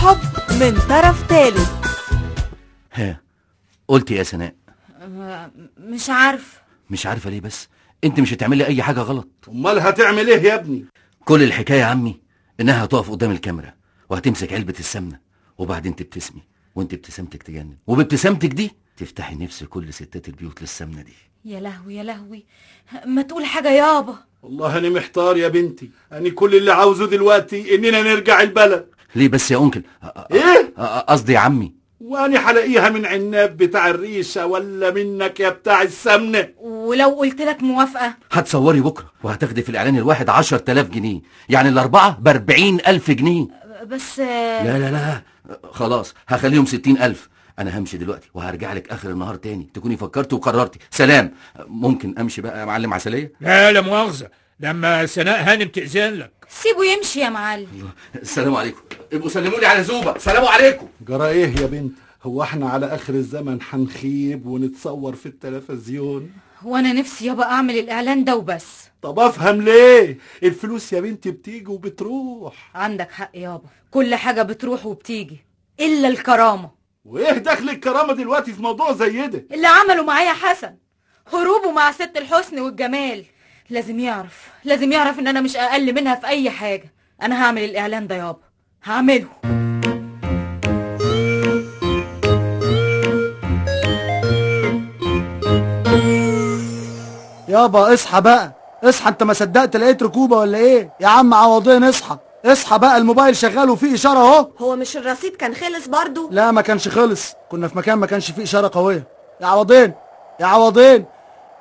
حب من طرف ثالث ها قلت يا سناء. مش عارف. مش عارفة ليه بس؟ انت مش هتعملي أي حاجة غلط. أمال هتعمل إيه يا ابني؟ كل الحكاية يا عمي إنها هتقف قدام الكاميرا وهتمسك علبة السمنة وبعدين تبتسمي وأنت ابتسامتك تجنن. وبابتسامتك دي تفتحي نفس كل ستات البيوت للسمنة دي. يا لهوي يا لهوي. ما تقول حاجة يابا. والله أنا محتار يا بنتي. أنا كل اللي عاوزه دلوقتي إننا نرجع البلد. ليه بس يا أنكل؟ أ- أ- إيه؟ قصدي يا عمي. وأنا حلاقيها من عناب بتاع الريشة ولا منك يا بتاع السمنه ولو قلت لك موافقة. هتصوري بكرة وهتاخدي في الإعلان الواحد 10000 جنيه يعني الأربعة ب 40000 جنيه. بس لا لا لا خلاص هخليهم 60000 أنا همشي دلوقتي وهرجع لك آخر النهار تاني تكوني فكرتي وقررتي. سلام. ممكن أمشي بقى يا معلم عسلية؟ لا لا مؤاخذة. لما سناء هانم تأذن لك. سيبه يمشي يا معلم. السلام عليكم. ابقوا سلموا لي على زوبه سلام عليكم. جرى إيه يا بنت؟ هو إحنا على اخر الزمن هنخيب ونتصور في التلفزيون؟ وأنا نفسي يابا اعمل الاعلان ده وبس. طب افهم ليه؟ الفلوس يا بنتي بتيجي وبتروح. عندك حق يابا. كل حاجة بتروح وبتيجي. إلا الكرامة. وايه دخل الكرامة دلوقتي في موضوع زي ده؟ اللي عمله معايا حسن. هروبه مع ست الحسن والجمال. لازم يعرف. لازم يعرف إن أنا مش أقل منها في أي حاجة. أنا هعمل الإعلان ده يابا. هعمله. يابا اصحى بقى. اصحى انت ما صدقت لقيت ركوبة ولا إيه؟ يا عم عوضين اصحى. اصحى بقى الموبايل شغال وفيه إشارة اهو. هو مش الرصيد كان خلص برضو؟ لا ما كانش خلص. كنا في مكان ما كانش فيه إشارة قوية. يا عوضين يا عوضين.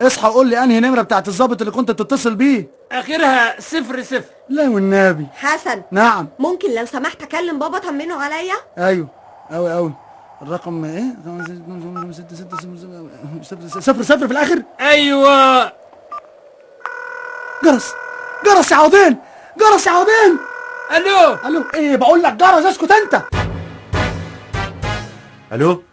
اصحى قول لي انهي نمرة بتاعت الظابط اللي كنت بتتصل بيه. آخرها صفر صفر. لا والنبي. حسن. نعم. ممكن لو سمحت أكلم بابا طمنه عليا؟ أيوه. أوي أوي. الرقم إيه؟ صفر صفر في الآخر. أيوة. جرس. جرس يا عوضين. جرس يا عوضين. ألو. ألو. إيه بقول لك جرس اسكت أنت. ألو.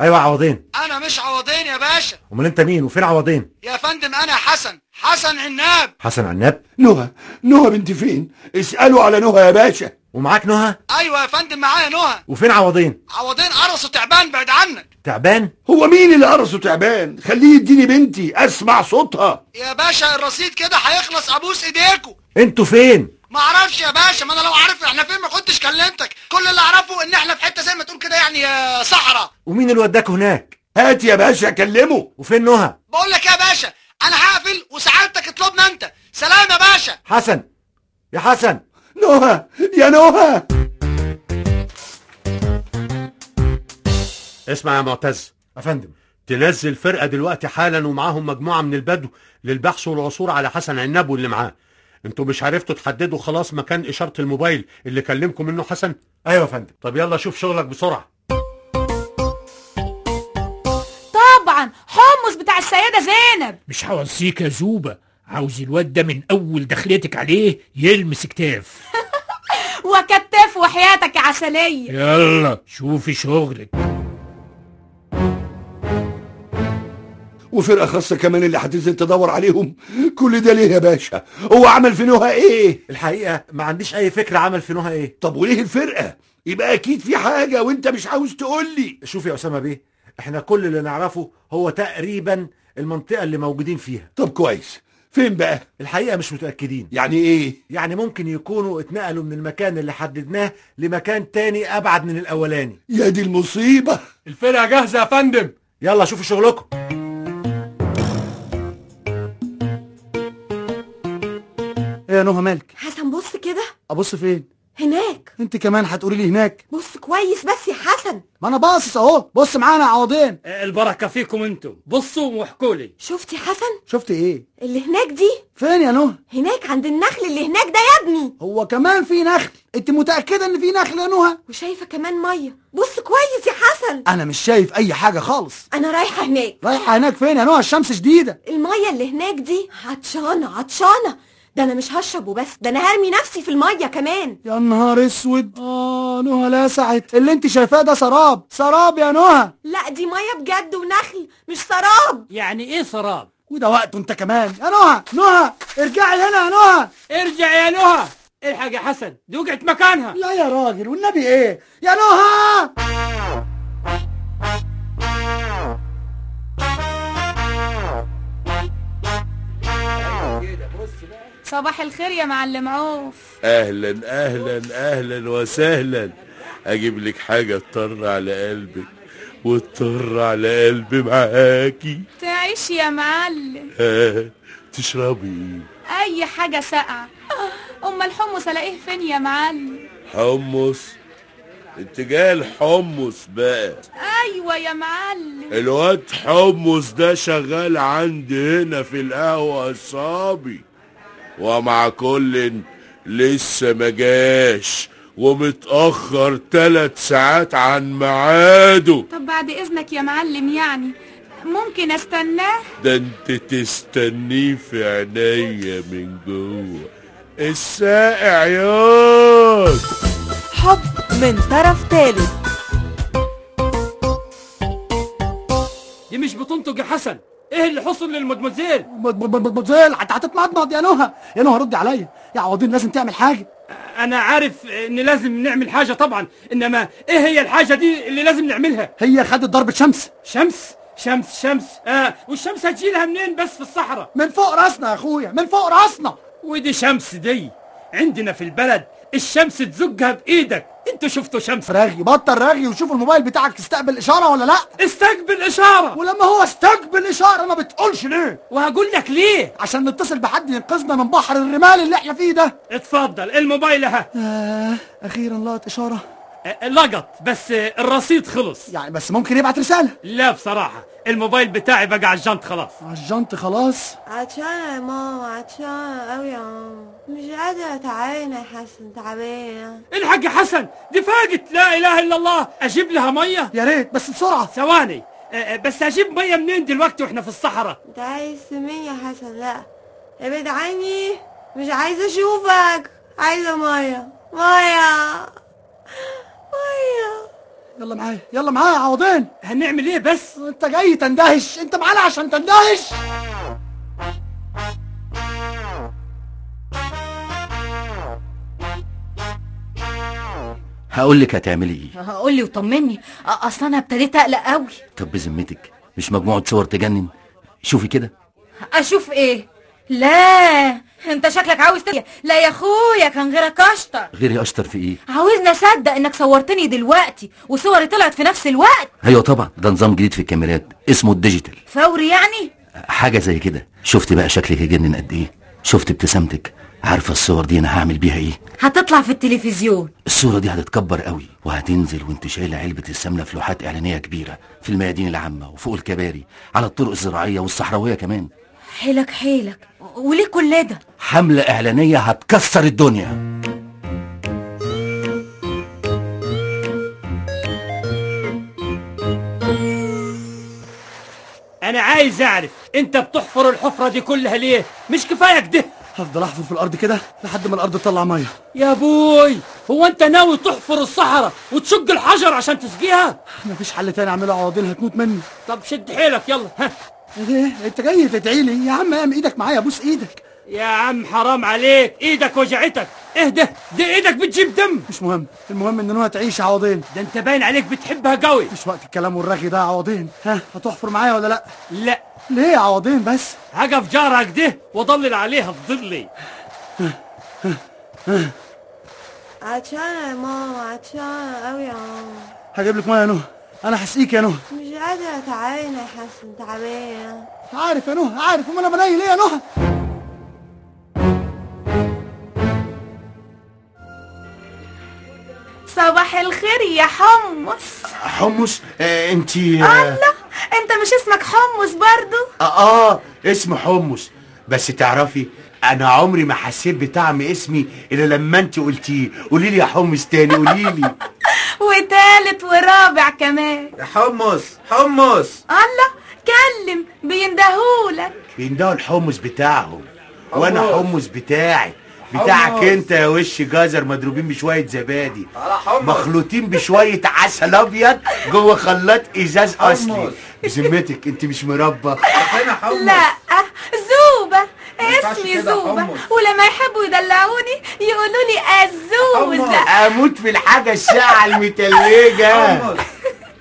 أيوه عوضين. أنا مش عوضين يا باشا. أمال أنت مين؟ وفين عوضين يا فندم أنا حسن. حسن عناب. حسن عناب؟ نهى نهى بنتي فين؟ اسألوا على نهى يا باشا. ومعاك نهى؟ أيوه يا فندم معايا نهى. وفين عوضين؟ عوضين قرصه تعبان بعد عنك. تعبان؟ هو مين اللي قرصه تعبان خليه يديني بنتي أسمع صوتها. يا باشا الرصيد كده هيخلص أبوس إيديكوا. أنتوا فين؟ ما أعرفش يا باشا ما أنا لو عارف إحنا فين ما كنتش كلمتك. كل اللي اعرفه ان إحنا في حتة زي ما تقول كده يعني آه، صحراء. ومين اللي وداك هناك؟ هات يا باشا كلمه. وفين نهى؟ بقول لك يا باشا أنا هقفل وسعادتك اطلبنا انت. سلام يا باشا. حسن يا حسن. نهى يا نهى. اسمع يا معتز. أفندم. تنزل فرقة دلوقتي حالا ومعاهم مجموعة من البدو للبحث والعثور على حسن عناب واللي معاه. أنتوا مش عرفتوا تحددوا خلاص مكان إشارة الموبايل اللي كلمكم منه حسن؟ أيوه يا فندم. طب يلا شوف شغلك بسرعة. طبعا حمص بتاع السيدة زينب. مش هوصيك يا زوبة عاوز الواد ده من أول دخلتك عليه يلمس كتاف. وكتاف وحياتك يا عسلية. يلا شوفي شغلك. وفرقة خاصة كمان اللي هتنزل تدور عليهم. كل ده ليه يا باشا؟ هو عمل في نهى إيه؟ الحقيقة ما عنديش أي فكرة عمل في نهى إيه. طب وليه الفرقة؟ يبقى أكيد في حاجة وأنت مش عاوز تقول لي. شوف يا أسامة بيه إحنا كل اللي نعرفه هو تقريبا المنطقة اللي موجودين فيها. طب كويس. فين بقى؟ الحقيقة مش متأكدين. يعني إيه؟ يعني ممكن يكونوا اتنقلوا من المكان اللي حددناه لمكان تاني أبعد من الأولاني. يا دي المصيبة. الفرقة جاهزة يا فندم. يلا شوفوا شغلكم. إيه يا نهى مالك؟ حسن بص كده. أبص فين؟ هناك. أنت كمان هتقولي لي هناك. بص كويس بس يا حسن. ما أنا باصص أهو. بص معانا يا عوضين البركة فيكم أنتم. بصوا واحكوا لي. شفت يا حسن؟ شفت إيه؟ اللي هناك دي. فين يا نهى؟ هناك عند النخل اللي هناك ده يا ابني. هو كمان في نخل. أنت متأكدة إن في نخل يا نهى؟ وشايفة كمان مية. بص كويس يا حسن. أنا مش شايف أي حاجة خالص. أنا رايحة هناك. رايحة هناك فين يا نهى؟ الشمس شديدة. المية اللي هناك دي. عطشانة عطشانة. ده أنا مش هشرب وبس ده أنا هرمي نفسي في المية كمان. يا نهار اسود. آه نهى لسعت اللي انت شايفاه ده سراب. سراب يا نهى. لا دي مية بجد ونخل مش سراب. يعني إيه سراب؟ وده وقته انت كمان. يا نهى نهى ارجعي هنا يا نهى. ارجع يا نهى. الحاج يا حسن؟ دي وقعت مكانها. لا يا راجل والنبي إيه؟ يا نهى! صباح الخير يا معلم عوف. أهلا أهلا أهلا وسهلا. أجيب لك حاجة تطر على قلبك وتطر على قلبي معاكي. تعيش يا معلم. تشربي. أي حاجة ساقعة. أم الحمص ألاقيه فين يا معلم؟ حمص. انت جاي الحمص بقى. أيوه يا معلم. الواد حمص ده شغال عندي هنا في القهوة الصابي ومع كل لسه ما جاش ومتأخر تلات ساعات عن ميعاده. طب بعد إذنك يا معلم يعني ممكن أستناه؟ ده أنت تستنيه في عينيا من جوه. الساقع ياض. حب من طرف ثالث بتنطق يا حسن. إيه اللي حصل للمدمزيل مدمزيل انت هتتمضمض يا نهى. يا نهى ردي عليا. يا عوضين لازم تعمل حاجة. أنا عارف إن لازم نعمل حاجة طبعا إنما إيه هي الحاجة دي اللي لازم نعملها؟ هي خدت ضربة شمس. شمس؟ شمس شمس. آه والشمس هتجيلها منين بس في الصحراء؟ من فوق راسنا يا أخويا من فوق راسنا. ودي شمس دي عندنا في البلد. الشمس تزقها بايدك إنتوا شفتوا شمس؟ رغي بطل رغي وشوف الموبايل بتاعك استقبل إشارة ولا لا؟ استقبل إشارة. ولما هو استقبل إشارة ما بتقولش ليه؟ وهقول لك ليه. عشان نتصل بحد ينقذنا من بحر الرمال اللي إحنا فيه ده. اتفضل الموبايل آه أخيرا لقط إشارة. لقط. بس آه، الرصيد خلص. يعني بس ممكن يبعت رسالة؟ لا بصراحة. الموبايل بتاعي بقى على الجنط خلاص. على الجنط خلاص؟ عطشانة يا ماما عطشانة أوي يا ماما. مش قادرة أتعاينة يا حسن تعبانة. الحق يا حسن دي فاقت. لا إله إلا الله. أجيب لها مية؟ يا ريت بس بسرعة. ثواني. آه، آه، بس أجيب مية منين دلوقتي وإحنا في الصحراء؟ أنت عايز سمين يا حسن؟ لا. ابعد عني. مش عايزة أشوفك. عايزة مية مية. مية. يلا معايا يلا معايا يا عوضين. هنعمل إيه بس؟ أنت جاي تندهش. أنت معانا عشان تندهش. هقول لك هتعملي إيه. قول لي وطمني. أصل أنا ابتديت أقلق قوي طب بذمتك مش مجموعة صور تجنن؟ شوفي كده. أشوف إيه؟ لا! انت شكلك عاوز تل... لا يا اخويا كان غيرك اشطر. غيري اشطر في إيه؟ عاوزني اصدق انك صورتني دلوقتي وصوري طلعت في نفس الوقت. أيوه طبعا ده نظام جديد في الكاميرات اسمه ال digital. فوري يعني؟ حاجة زي كده. شفت بقى شكلك يجنن قد إيه؟ شفت ابتسامتك؟ عارفة الصور دي أنا هعمل بيها إيه؟ هتطلع في التلفزيون. الصورة دي هتتكبر قوي وهتنزل وانت شايلة علبة السمنة في لوحات إعلانية كبيرة في الميادين العامة وفوق الكباري على الطرق الزراعية والصحراوية كمان. حيلك حيلك. وليه كل ده حملة إعلانية هتكسر الدنيا. أنا عايز أعرف أنت بتحفر الحفرة دي كلها ليه؟ مش كفاية كده؟ هفضل أحفر في الأرض كده لحد ما الأرض تطلع مية. يا بوي هو أنت ناوي تحفر الصحراء وتشق الحجر عشان تسقيها؟ مفيش حل تاني اعمله يا عوضين هتموت مني. طب شد حيلك يلا ها. إيه؟ أنت جاي تدعي لي؟ يا عم قام إيدك معايا بوس إيدك. يا عم حرام عليك. إيدك وجعتك. اهدى دي إيدك بتجيب دم. مش مهم. المهم إن نوها تعيش يا عوضين. ده أنت باين عليك بتحبها قوي. مش وقت الكلام والرغي ده يا عوضين. ها هتحفر معايا ولا لأ؟ لا. ليه يا عوضين بس؟ هقف جارها كده واضلل عليها تضلي عطشانة يا ماما عطشانة أوي يا ماما. هجيب لك مية يا نهى أنا هسقيك يا نهى مش قادرة أتعاينة يا حسن تعبانة. عارف يا نهى عارف. أمال أنا بنيل ليه يا نهى صباح الخير يا حمص. حمص آه انت الله انت مش اسمك حمص برضو؟ آه, آه اسم حمص. بس تعرفي أنا عمري ما حسيت بطعم اسمي إلا لما انت قلتيه. قولي لي يا حمص تاني قولي لي. وتالت ورابع كمان. حمص حمص. الله كلم بيندهولك. بيندهوا الحمص بتاعهم. وأنا حمص. حمص بتاعي. بتاعك. انت يا وش جزر مضروبين بشوية زبادي. مخلوطين بشوية عسل أبيض جوه خلاط إزاز. أصلي. بذمتك انت مش مربى. لا زوبة. اسمي زوبة. ولما يحبوا يدلعوني يقولوا لي الزوزة أموت في الحاجة الساعة المتلجة.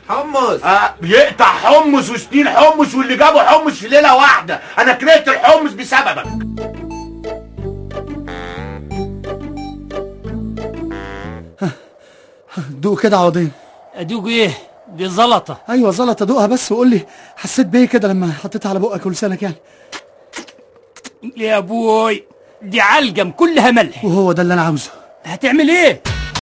حمص. آه يقطع حمص وسنين حمص واللي جابوا حمص في ليلة واحدة. أنا كرهت الحمص بسببك. دوق كده عوضين أدوق إيه؟ دي زلطة. أيوه زلط أدوقها بس وقول لي حسيت بإيه كده لما حطيتها على بقك ولسانك يعني. يا أبوي دي علقم كلها ملح. وهو ده اللي أنا عاوزه. هتعمل إيه؟